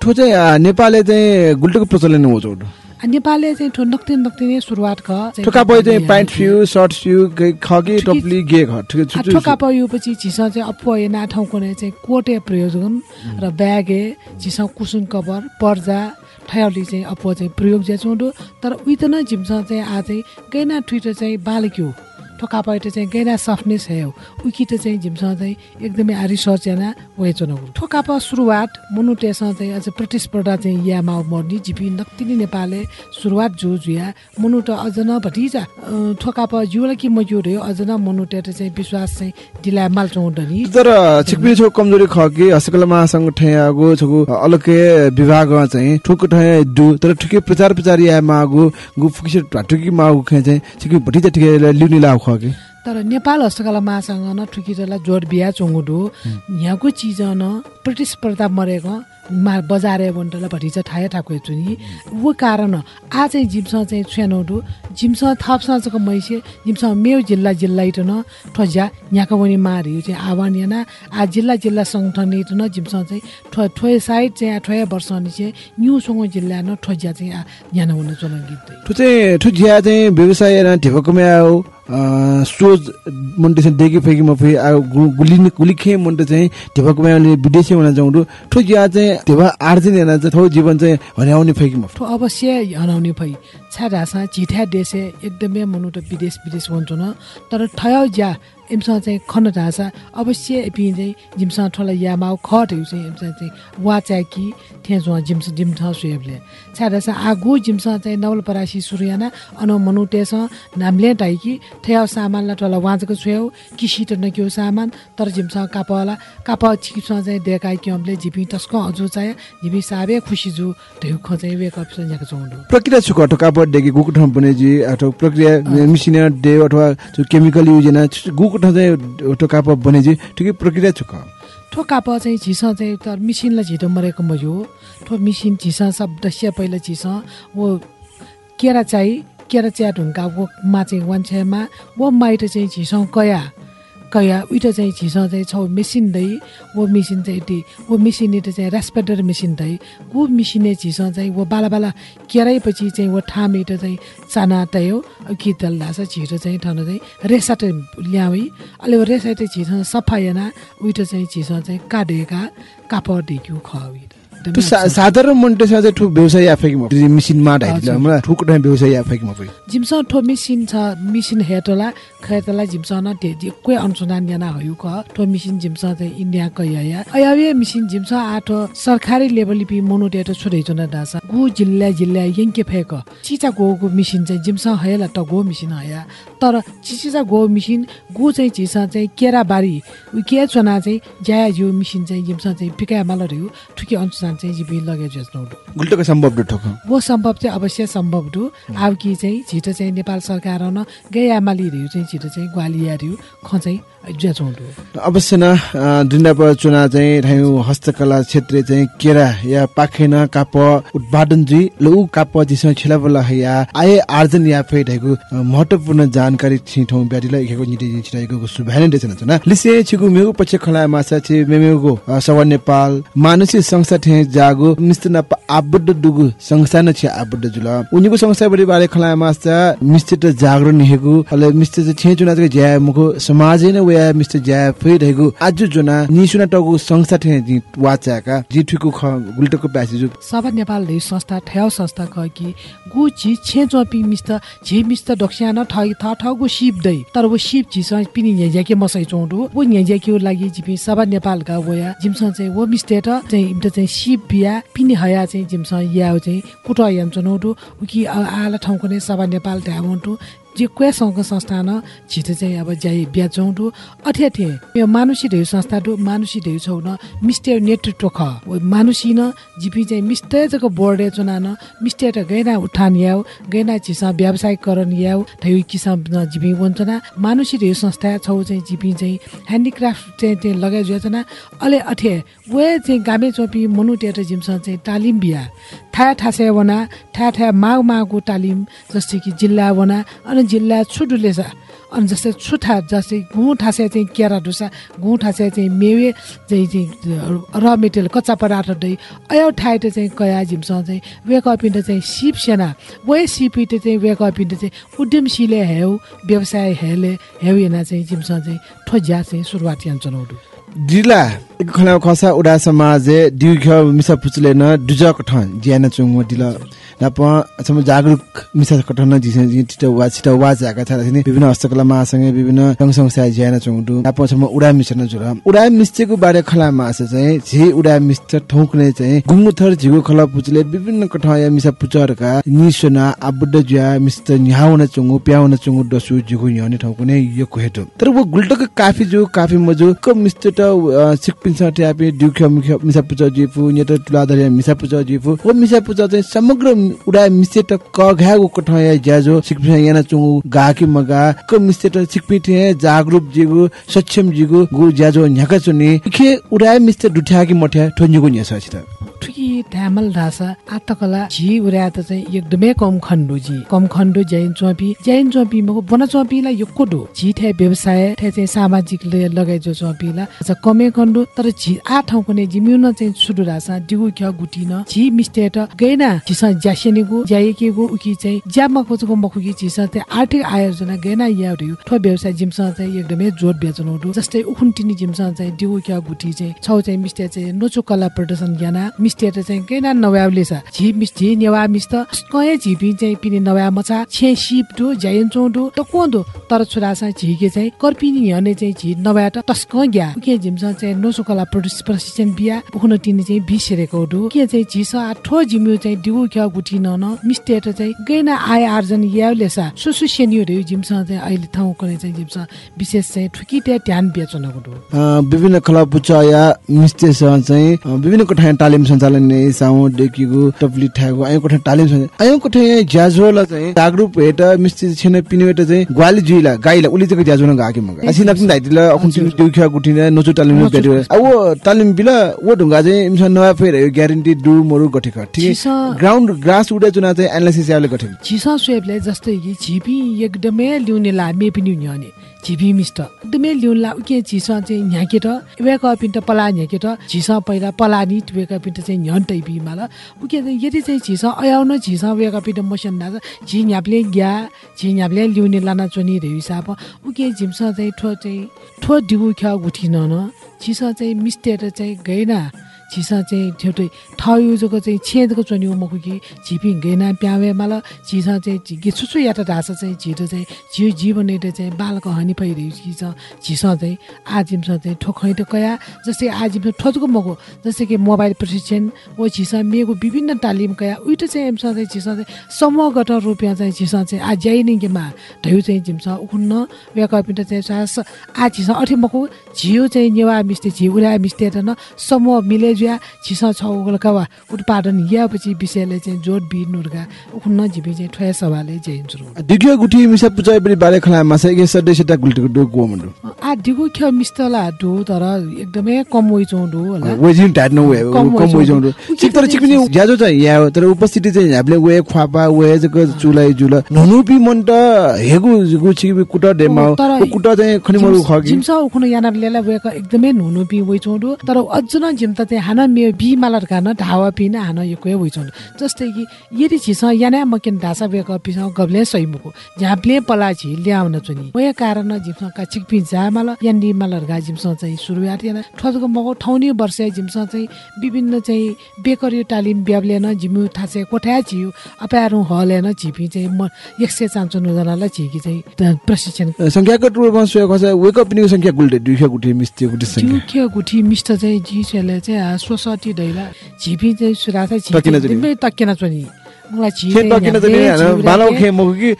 ठो चाहिँ नेपालले चाहिँ गुल्टको प्रचलन हो चौडु नेपालले चाहिँ ठो नक्ति नक्ति नै सुरुवात ख ठोका प चाहिँ प्यान्ट फ्यु सर्ट फ्यु खगे टोपली गे ख ठिक पयो पछि चिसा चाहिँ अपय ना ठाउँको नै चाहिँ कोटे प्रयोजन र ब्यागे चिसा कुसुन कभर पर्जा ठयाउली चाहिँ अपो चाहिँ प्रयोग ज्या चौँडो तर उही त न झिम्सा चाहिँ आ चाहिँ गैना ट्विटर चाहिँ बालक्यो पයට चाहिँ सफ्टनेस है उकी त चाहिँ झिम्सा चाहिँ एकदमै आ रिसर्च याना वे चुनाउ ठोका प सुरुवात मुनुटेसँग चाहिँ अझ प्रतिस्पर्धा चाहिँ यामा मर्नी जिपी नक्तिनी नेपालले सुरुवात जो जुया मुनु त अझ न भटिजा। प जुला कि म यो रह्यो अझ न मुनुटे त चाहिँ विश्वास चाहिँ डिला माल चौडनी तर छिकपी छो कमजोरी खगे हस्तकला महासङ्घ ठयागो छगु अलके विभाग चाहिँ ठुक ठय दु। तर ठुके प्रचार प्रचार या मागु गु फुकिस ठुकी मागु खे चाहिँ छिकपी भटिजा ठिके लिउनि लाउ। खगे तर नेपाल हस्तकला महासङ्घ न ठुकिरला जोड बिहा चोङ्गुडो यहाँको चिज न प्रतिस्पर्धा मरेको मा बजारे बन्टला ठाए ठाको चुनि वो कारण आ चाहिँ जिमसँग चाहिँ छ्यानौडु जिमसँग थपसँग मैसे जिमसँग मेउ जिल्ला जिल्ला इटन ठज्या यहाँको पनि मारियो चाहिँ आह्वान याना। आ जिल्ला जिल्ला सङ्गठन इटन जिमसँग चाहिँ ठो ठोए साइड चाहिँ आ ठोए वर्ष अनि चाहिँ न्युसँग जिल्ला न ठज्या चाहिँ यहाँ हुन चलन गीत ठु चाहिँ ठु ज्या चाहिँ व्यवसाय न ढेपकमे आयो सोच मन्टे चाहिँ डेकी फेकी मफे आ गु- गुली गुलिखे मन्टे चाहिँ ढेपकमे आउने विदेशी हुन जाउँदु। ठु ज्या चाहिँ ढेपा आर्जिन हेर्न चाहिँ थौ जीवन चाहिँ हन्याउने फेकी मफ ठो अवश्य हनाउने भई छ्याडासा चिठ्या देशे एकदमै मनु त विदेश विदेश हुन्छ न तर ठयो ज्या एमसँग चाहिँ खन्न ढाँसा अवश्य एपि चाहिँ जिमसँग ठोला यामाउ खटहरू चाहिँ एमसँग चाहिँ वा कि थिएँ जुवा जिम्स सुएबले छ्याडासा आगो जिमसँग चाहिँ नवल परासी सुरुयाना अन मनु टेस नामले टाइकी ठ्याउ सामानलाई टोला वाँचको छुयाउ किसिट नक्यो सामान तर जिमसँग कापला काप छिपसँग चाहिँ देखाइ क्यमले झिपी टस्क अजु चाहिँ झिपी साबे खुसी जु ढेउ खचाइ वेक अप चाहिँ प्रक्रिया छु अथवा कापड डेकी गुको ठाउँ पनि जी प्रक्रिया मिसिन डे अथवा केमिकल युज गुको ठाउँ चाहिँ अथवा काप बने जी ठिकै प्रक्रिया छु ठो काप चाहिँ झिस चाहिँ तर मिसिनलाई झिटो मरेको मयो ठो मिसिन झिस शब्द स्या पहिला झिस। वो केरा चाहिँ केरा चिया ढुङ्गा वो मा चाहिँ वान्छेमा वो माइट चाहिँ झिसौँ कया? कया उइटा चाहिँ झिस चाहिँ छौ मेसिन दै वो मेसिन चाहिँ टी वो मेसिन इट चाहिँ रेस्पेटर मेसिन दै वो मेसिने झिस चाहिँ वो बाला बाला केराइपछि चाहिँ वो ठाम इट चाहिँ चाना तयो कि दल धासा छिटो चाहिँ ठाउँ चाहिँ रेसाट ल्याउँ अहिले रेसाट झिस सफा हेना उइटो चाहिँ झिस चाहिँ काटेका कापड ढेक्यु खुवाउ त्यो साधारण मन्टेसँग चाहिँ ठुक व्यवसाय आफैकी मफ मिसिनमा ढाइदिला मलाई ठुक ठाउँ व्यवसाय आफैकी मफ जिमसँग ठो मिसिन छ मिसिन हेटोला खेतला जिमसँग न ते जे कोही अनुसन्धान याना हयु क ठो मिसिन जिमसँग चाहिँ इन्डिया क या अयावे मिसिन जिमसँग आठो सरकारी लेभल पि मोनो डेटो छोडे जुन दासा गु जिल्ला जिल्ला यङ्के फेक चिचा गो गु मिसिन चाहिँ जिमसँग हयला त गो मिसिन हया तर चिचिचा गो मिसिन गु चाहिँ चिसा चाहिँ केराबारी के चना चाहिँ ज्या यो मिसिन चाहिँ जिमसँग चाहिँ पिका मालहरू ठुकी अनुसन्धान चाहिँ जिबी लगे जस्तो गुल्टोको सम्भव डु ठोक वो सम्भव चाहिँ अवश्य सम्भव डु। अब कि चाहिँ छिटो चाहिँ नेपाल सरकार न गैयामालीहरू चाहिँ छिटो चाहिँ ग्वालियाहरू खचाइ ज्याचौँडु अवश्य न दुनियाँप चुना चाहिँ ठाउँ हस्तकला क्षेत्र चाहिँ केरा या पाखेन काप उत्पादन जी ल काप जिसँग छिला बला या आय आर्जन या फे ढाइको महत्वपूर्ण जानकारी छि ठाउँ ब्याटिला इखेको निटे जिन छिराइको सुभ्याने देसन छ लिसे छिगु मेगु पछि खला मासा छि मेमेगु अ, सवा नेपाल मानसिक संस्था ठे जागु मिस्टर न आबद्ध दुगु संस्था न छि आबद्ध जुल। उनीको संस्था बढी बारे खला मासा मिस्टर त जागरण हेगु अले मिस्टर चाहिँ छे चुना चाहिँ ज्या मुखो समाज नै वया मिस्टर ज्या फै रहेको आज जुना निसुना टगु संस्था ठे जि वाचाका जि ठुको ख गुल्टको प्यासेज सभा नेपाल देश संस्था ठ्याउ संस्था क कि गु छि छे चोपी मिस्त झे मिस्त डक्स्यान ठग थ ठगु सिप दै। तर वो सिप झिस पिनि न्याज्याके मसै चौँडु। वो न्याज्याके लागि जिपि सभा नेपालका वया जिमसँग चाहिँ वो मिस्टेट चाहिँ इम्ट चाहिँ बिया पिनि हया चाहिँ जिमसँग या चाहिँ कुट याम चनौडु उकि आला ठाउँको नै सभा नेपाल ढ्याउन्टु जे क्वे सङ्घ संस्थान छिटो चाहिँ अब जाइ ब्याचौँडु अठे ठे यो मानुसी संस्था डु मानुसी ढेउ छौ न मिस्टे नेतृत्व ख मानुसी न जिपी चाहिँ मिस्टे जको बोर्डे चुना न मिस्टे त गैना उठान याउ गैना चिसा व्यावसायिकरण याउ ढेउ किसम न जिपी वञ्चना मानुसी ढेउ संस्था छौ चाहिँ जिपी चाहिँ ह्यान्डिक्राफ्ट चाहिँ चाहिँ लगाइ जोचना अले अठे वे चाहिँ गामे चोपी मनु टेट जिमसँग चाहिँ तालिम बिहा ठा ठासे वना ठा ठा माग मागको तालिम जस्तै कि जिल्ला वना अनि जिल्ला छुडुले छ। अनि जस्तै छुठा जस्तै गुँ ठासे चाहिँ केरा ढुसा गुँ ठासे चाहिँ मेवे चाहिँ चाहिँ र मेटेरियल कच्चा पदार्थ दै अयो ठाइट चाहिँ कया झिमसँग चाहिँ वेक अपिन्ट चाहिँ सिप सेना वे सिपिट चाहिँ वेक अपिन्ट चाहिँ उद्यमशीले हेउ व्यवसाय हेले हेउ हेना चाहिँ झिमसँग चाहिँ ठोज्या चाहिँ सुरुवात यान चलाउडु एक खला खसा उडा समाज दिउख मिसा पुचले न दुजा कठन ज्यान चुङ दिला नप सम जागरुक मिसा कठन जिस छिट वा छिट वा नि विभिन्न हस्तकला महासंघ विभिन्न सङ्घ संस्था ज्यान चुङ दु नप सम उडा मिसन जुल उडा मिस्टेको बारे खला मास चाहिँ झे उडा मिस्टर ठौकने चाहिँ गुङ्गुथर झिगो खला पुचले विभिन्न कठ या मिसा पुचरका निसना आबुड ज्या मिस्टर न्याउन चुङ प्याउन चुङ दसु झिगो न्याउने ठाउँको नै यो कोहेटो। तर वो गुल्टको काफी जो काफी मजो क मिस्टर त सिकपिन्छ ट्यापे मुख्य मिसा पुच जिफु नेत तुलाधर मिसा पुच जिफु वो मिसा पुच चाहिँ समग्र उडा मिस्ते त क घागु कठ या ज्याजो सिकपि याना चुङु गाकी मगा क मिस्ते त सिकपि थे जागरूक जिगु सक्षम जिगु गु ज्याजो न्याका चुनि खे उडा मिस्ते दुठ्याकी मठ्या ठोन्जुगु न्यासा छिता ठुकी ढ्यामल ढासा आत्तकला झी उर्या त चाहिँ एकदमै कम खण्डु जी। कम खण्डु जैन चोपी जैन चोपी मको बन चोपीला यो कोडो झी ठे व्यवसाय ठे चाहिँ सामाजिक लगाइ जो चोपीला। कमे खण्डु तर झी आ ठाउँ कुने जिम्युन चाहिँ सुडु रासा दिगु ख्या गुटिन। झी मिस्टेट गएना झिस ज्यासेनेगु ज्याएकेगु उकी चाहिँ ज्यामा खोजको मखुकी झिस चाहिँ आर्थिक आयोजना गएना याउ ठो व्यवसाय जिमस चाहिँ एकदमै जोड बेचनहरू जस्तै उखुन्टिनी जिमस चाहिँ दिगु ख्या गुटी चाहिँ छौ चाहिँ मिस्टे चाहिँ नोचो कला प्रदर्शन ज्ञाना। मिस्टे त चाहिँ केना नव्याउले छ झी मिस झी नेवा मिस त। कहे झिपी चाहिँ पिने नव्या मछा। छे सिप डु ज्यायन चोडु त कोदो? तर छोरा चाहिँ झिके चाहिँ कर्पिनी हने चाहिँ झी नव्या त टस्क ग्या। के झिमस चाहिँ नोचो कला प्रशिक्षण बिया। पुखुन टिनी चाहिँ बिसेरेको डु के चाहिँ झिस आठो जिम्यु चाहिँ दिगु ख्या गुटी न न मिस्टे त चाहिँ गएना आय आर्जन याउले सा सुसु सेनियो जिमस चाहिँ अहिले ठाउँ करे चाहिँ जिमस विशेष चाहिँ ठुकी त्यहाँ ध्यान बेचनको डु विभिन्न कला पुचा या मिस्ते चाहिँ विभिन्न कोठा तालिम सञ्चालन ने साउ डेकिगु टपली ठ्यागु आयो कोठा तालिम सञ्चालन। आयो कोठा ज्याजोला चाहिँ जागरूक हेट मिस्ते छेन पिनेट चाहिँ ग्वाली जुइला गाइला उली चाहिँ ज्याजो न गाके मगा। असी नकिन दाइतिला अखुन तिमी देउख्या गुठिने नचो तालिम बेटियो अब तालिम बिला वो ढुङ्गा चाहिँ इमसा नवा फेर ग्यारेन्टी डु मरु गठेक ठिक? ग्राउन्ड ग्रास उडे चुना चाहिँ एनालिसिस याले गठेक झिसा स्वेबले जस्तै कि झिपी एकदमै ल्याउने ला मे पनि हुने झिपी मिस्ट एकदमै ल्याउनु ला उके झिसा चाहिँ न्याकेट वेका पिन्ट पला न्याकेट झिसा पहिला पलानी वेका पिन्ट चाहिँ न्यान टाइपी माल उके यदि चाहिँ झिसा अयाउन झिसा वेका पिन्ट मसन नाच झि न्याप्ले ग्या झि न्याप्ले ल्याउने लाना चोनी रे हिसाब उके झिम्सा चाहिँ ठो चाहिँ ठो डिगु ख्या उठिन न झिसा चाहिँ मिस्टेर चाहिँ गएन झिसा चाहिँ ठेउटै ठाउको चाहिँ छेदको चोनी मखु कि झिपी गएन प्यावे माल झिसा चाहिँ झि- गे छुचु याता ढासा चाहिँ झिटो चाहिँ झिउ जीवन एटे चाहिँ बालको हानि पाइरहेको छ झिसा चाहिँ आजिमसा चाहिँ ठोखैटो कया जस्तै आजिम ठोचको मगो जस्तै कि मोबाइल प्रशिक्षण ओ झिसा मेगो विभिन्न तालिम कया उइटो चाहिँ चाहिँ झिसा चाहिँ समूहगत रुपियाँ चाहिँ झिसा चाहिँ आज्याइ नै गेमा ढैउ चाहिँ जिम्सा उखुन्न व्याका पिन्ट चाहिँ सास आ झिसा अठे मको झिउ चाहिँ नेवा मिस्ते झिउ उडा मिस्ते न समूह मिले जुया झिसा छ उगलका वा उत्पादन यापछि विषयले चाहिँ जोड बिर्नुर्गा उखुन्न झिपी चाहिँ ठोया सभाले चाहिँ जुरु दिग्यो गुठी मिसा पुचाइ पनि बारे खला मासा के सड्डे सेटा गुल्टीको डो गो मन्डु आ दिगो ख्यो मिस्तला डु तर एकदमै कम होइ चौडु होला वेजिङ टाइट न वे कम कम वेज वेजिङ चिक तर चिक पनि ज्याजो चाहिँ या हो, तर उपस्थिति चाहिँ हामीले वे ख्वापा वे जको चुलाइ जुल ननुपि मन त हेगु गु चिक कुट डेमा कुट चाहिँ खनि मरु खगि जिम्स उखुन याना लेला वेक एकदमै नुनु पि वइ चौडु तर अझ न जिम त चाहिँ हाना मे बि मालर गान ढावा पिन हाना यको वइ चौडु जस्तै कि यदि छिस याना मकिन ढासा वेक पिस गब्ले सैमुको झाप्ले पला छि ल्याउन चुनि। वय कारण जिम्स का चिक पि जा माल यान्डी मालर गा जिम्स चाहिँ सुरुवात याना। ठजको मगो ठौनी वर्ष जिम्स चाहिँ विभिन्न चाहिँ बेकरी तालिम ब्याब्लेन जिमु थासे कोठा छिउ अपारु हलेन छिपी चाहिँ म एक सय चान्चो नजनालाई छिकी चाहिँ प्रशिक्षण। वेक अप पनि संख्या गुल्टे दुख्या गुठी मिस्ते गुठी संख्या। गुठी मिष्ट चाहिँ जिसले चाहिँ सोसटी दैला। झिपी चाहिँ सुराथा चुनी। झिपी तकिन चुनी मलाई झिपी खे तकिन त नि बालो खे मगु कि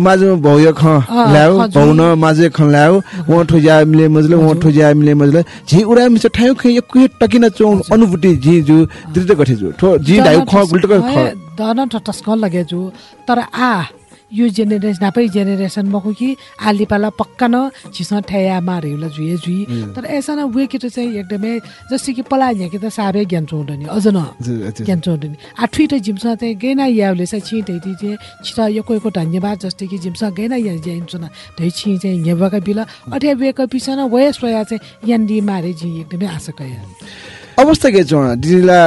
माजु भौय ख अँ, ल्याउ ख जुइ। भौन माजे ख ल्याउ व ठोजा मिले मजले व ठोजा मिले मजले। झि मिस ठायु खे एक टकिन चौ अनुभूति झि जु दृढ गठे जु ठो झि ढायु ख गुल्टक ख। दन लगे जो। तर आ यो जेनेरेसन नापै जेनेरेसन मको कि आलिपाला पक्का न छिस ठ्याया मारेला जुए जुई तर ऐसा न वे चाहिँ एकदमै जस्तै कि पला यहाँ कि त साह्रै ज्ञान चौधनी अझ न ज्ञान चौधनी आठुई त जिम्सा चाहिँ गैना याउले चाहिँ छि दै चाहिँ छिटा यो कोही धन्यवाद जस्तै कि जिम्सा गैना या जाइन्छ न दै छि चाहिँ नेबका बिल। अठ्या बेक पिसन वय सोया चाहिँ यान्डी मारे जी एकदमै आशा कया अवस्था के छ? दिला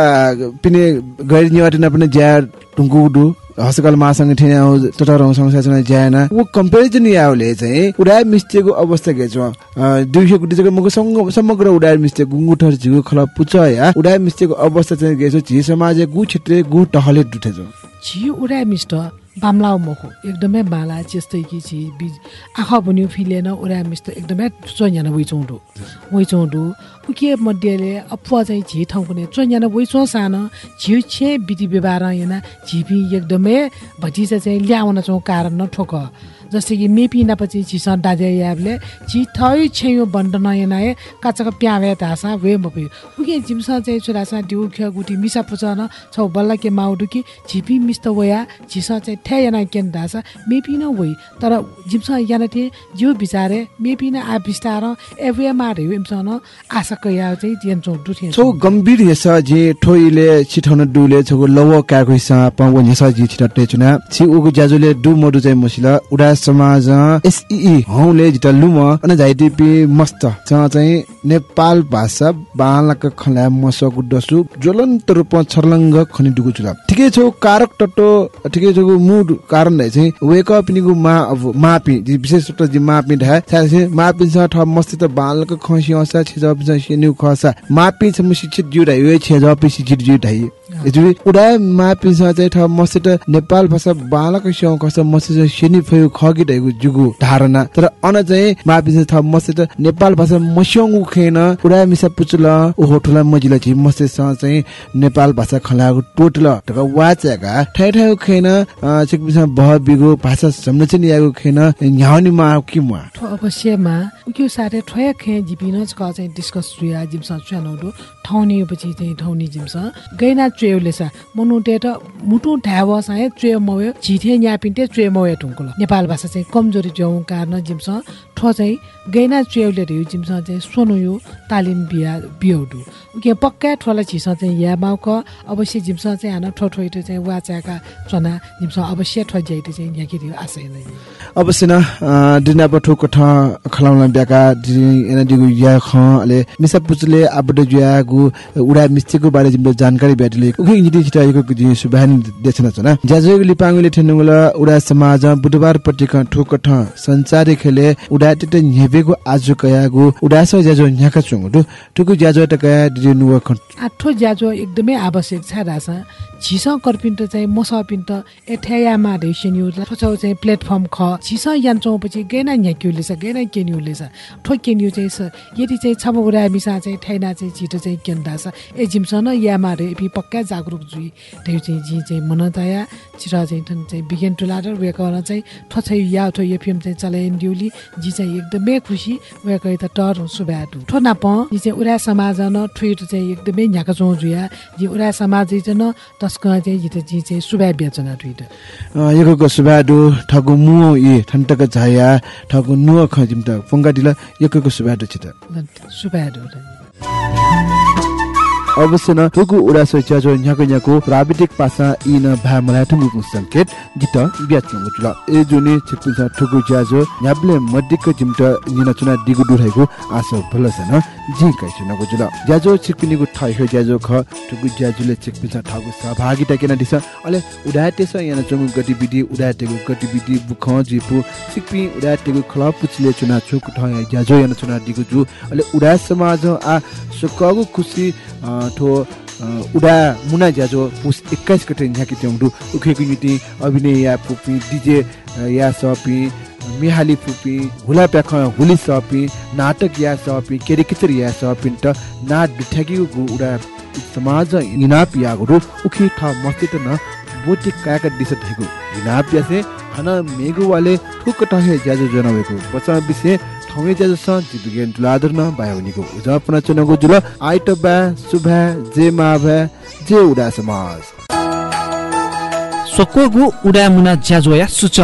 पिने गैर निवाटिन पनि ज्या टुङ्कु डु हस्तकला महासङ्घ ठेने हो तटा रङ संस्था ज्याना वो कम्पेरिजन यावले चाहिँ उडा मिस्टेको अवस्था के छ? गुटी चाहिँ मको समग्र उडा मिस्टे गुङ्गु ठर झिगु खला पुच या उडा मिस्टेको अवस्था चाहिँ के छ? झि समाज गु क्षेत्र गु टहले डुटे छ झी उडा मिष्ट बाम्लाउ मखो। एकदमै बाला जस्तै कि छि बिज आँखा बन्यो फिलेन उडा मिष्ट एकदमै चोन्याना वइचौँडो वइचौँडो उके मध्येले अफुवा चाहिँ झी ठाउँ कुने चोन्याना वइचौँ सानो झिउ छे विधि व्यवहार यहाँ झिपी एकदमै भटिसा चाहिँ ल्याउन चौँ कारण न ठोक। जस्तै कि मेपी नापछि छिस डाजे याबले छि थै छेयो बन्ड नयाँ नयाँ काचक प्यावे तासा वे मपि उके जिमस चाहिँ छोरासा दिउ ख गुटी मिसा पुचन छौ बल्ल के माउडु कि झिपी मिस्त वया झिस चाहिँ ठ्या याना केन दासा मेपी न वइ तर जिमस याना थिए जिउ बिचारे मेपी न आ बिस्तार एवे मारे आशा कया चाहिँ दियन चौ दुथे छौ गम्भीर हेस जे ठोइले छिठाउन डुले छगु लव काको हिसा पाउ हेस जे छिटटे चुना छि उगु ज्याजुले डु मडु चाहिँ मसिला उडा समाज एसई हौले जिता लुम अन जाइटिपि मस्त। चाहिँ नेपाल भाषा बालक खला मसगु डसु ज्वलन्त रूपमा छर्लङ्ग खनि डुगु चुला ठिकै छौ कारक टट्टो ठिकै छौ मुड कारण चाहिँ वेक अप निगु मा अब मापि विशेष त जे मापि ढा छ्यासे मापि छ ठ मस्ति त बालक खसी असा छ जब छ सिनु खसा। मापि छ छिट जुडा यो छ जब पिसि छिट यजुरी उडा मापि छ चाहिँ ठ मस्ति नेपाल भाषा बालक स्यौ कस मस्ति सिनि फयो खगि ढाइगु जुगु धारणा। तर अन चाहिँ मापि छ ठ मस्ति नेपाल भाषा मस्यौ खेन उडा मिसा पुचुल ओहो ठुला मजिला छि मस्ति स चाहिँ नेपाल भाषा खलागु टोटल। तक वाचेका ठाइ ठाइ खेन छिक बिसा बह बिगु भाषा संरक्षण यागु खेन न्याउनी मा कि मा ठो अवश्यमा उक्यो सारे ठोया खे जिपिन क चाहिँ डिस्कस सुया जिमस च्यानौडो ठाउनी पछि चाहिँ ठाउनी जिमस गैना ट्रेउले सा मनु टेट मुटु ढाव साय ट्रे मवे झिथे न्यापिन्टे ट्रे मवे टुङ्कुल। नेपाल भाषा चाहिँ कमजोरी ज्यौ कारण जिमस ठो चाहिँ गैना ट्रेउले रिउ जिमस चाहिँ सोनु यो तालिम बिया बियौडु। उके पक्का ठोला छिस चाहिँ या माउक अवश्य जिमस चाहिँ हान ठो ठो इटे चाहिँ वाचाका चना जिमस अवश्य ठो ज्याइटे चाहिँ यहाँ के आशय नै। अवश्य न दिना बठो कठ खलाउन ब्याका एना दिगु या ख अले मिसा पुचले आबड जुयागु उडा मिस्टेको बारे जिम्बे जानकारी ब्याटले। उखि इन्जिटी छिटा यको जि सुबान देछन छना ज्याजोगु लिपाङले ठेनुगला उडा समाज बुधबार पटिका ठोक ठ संचारी खेले उडा टिट न्हेबेको आजु कयागु उडा स ज्याजो न्याका चुङडु टुकु ज्याजो त कया दिनु ख आठो ज्याजो एकदमै आवश्यक छ रासा झिस करपिन्ट चाहिँ मस पिन्ट एठ्यायामा रेसन यु ठोछौ चाहिँ प्लेटफर्म ख झिस यान्छौ पछि छ गैना केन्युले छ ठो केन्यु चाहिँ यदि चाहिँ छब उडा मिसा चाहिँ ठैना चाहिँ छिटो चाहिँ केन्दा छ ए जिमस न यामा रे पि पक्का जागरुक जुइ त्यो चाहिँ जी चाहिँ मनताया छिरा चाहिँ ठन चाहिँ बिगेन टु लाडर चाहिँ ठोछै या ठो एफएम चाहिँ चलाइन दिउली जी चाहिँ एकदमै खुसी वेकै त टर सुबाटु ठो नाप जी चाहिँ उडा समाज न ठुइट चाहिँ एकदमै न्याका चौ जुया जी उडा समाज चाहिँ न तस्क चाहिँ जित जी चाहिँ सुबा बेचना ठुइट यको सुबाडु ठगु मु इ ठन्टक झाया ठगु नुव ख जिम्ता फंगा दिला यको सुबाडु छिटा सुबाडु अवश्य न टुकु उडास ज्याजो न्याको न्याको प्राविधिक पासा इ न भा मलाई ठुगु संकेत जित ब्याच मुटुल ए जुनि छिकु छ ठुकु ज्याजो न्याब्ले मड्डिक जिमट निना चुना दिगु दुरहेको आशा भलसन जी कै सुनको जुल ज्याजो छिकपिनिगु ठाइ हो ज्याजो ख ठुकु ज्याजुले छिकपि छ ठगु सहभागिता केना दिस। अले छ याना चंगु गतिविधि उडाटेगु गतिविधि बुख जिपु छिकपि उडाटेगु खला पुचले चुना चुक ठाइ ज्याजो याना चुना दिगु जु। अले उडा समाज आ सुकगु खुसी ठो उडा मुना ज्याजो पुस एक्काइस गते झ्याकी ट्याउँडु उखेको युति अभिनय या पुपी डिजे या सपी मिहाली पुपी हुला प्याख हुली सपी नाटक या सपी केरिकिचर या सपिन त नाट बिठ्याकी उडा समाज इनाप या गुरु उखि ठ मस्तित न बोटी काका दिस ठेगु इनाप यासे हन मेगु वाले ठुक टहे ज्याजो जनावेको बचा विषय ठौँ ज्याजो स जिबिगेन तुलादर न बायोनिको चुनको जुल आइट बा सुभा जे माभा जे उडा समाज। सोकोगु उडा मुना ज्याजोया सुच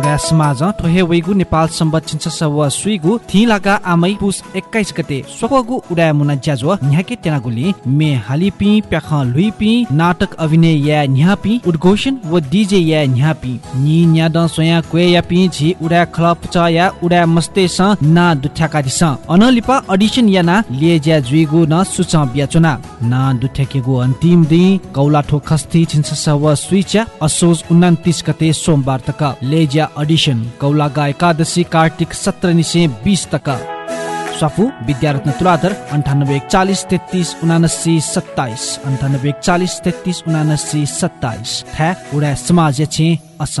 उडा समाज ठोहे वैगु नेपाल सम्बत छिन्छ सब सुइगु थि लागा आमै पुस 21 गते सोकोगु उडा मुना ज्याजो न्याके तेनागुली मे हालिपि प्याख लुइपि नाटक अभिनय या न्यापि उद्घोषण व डीजे या न्यापि। नि न्याद सोया क्वे या पि झि उडा खलप च या उडा मस्ते स ना दुठ्याका दिस अनलिपा अडिसन या ना लिए ज्या जुइगु न सुच ब्याचुना। ना दुठ्याकेगु अन्तिम दिन कौला ठो खस्ती छिन्छ सब सुइचा असोज 29 गते सोमबार तक। लेज्या अडिसन कौलागा एकादशी कार्तिक सत्र निसे बिस तक स्वाफू विद्यारत्न तुलाधर अन्ठानब्बे एकचालिस तेत्तिस उनासी सत्ताइस अन्ठानब्बे एकचालिस तेत्तिस उनासी सत्ताइस ठ्या उडा समाज छे अस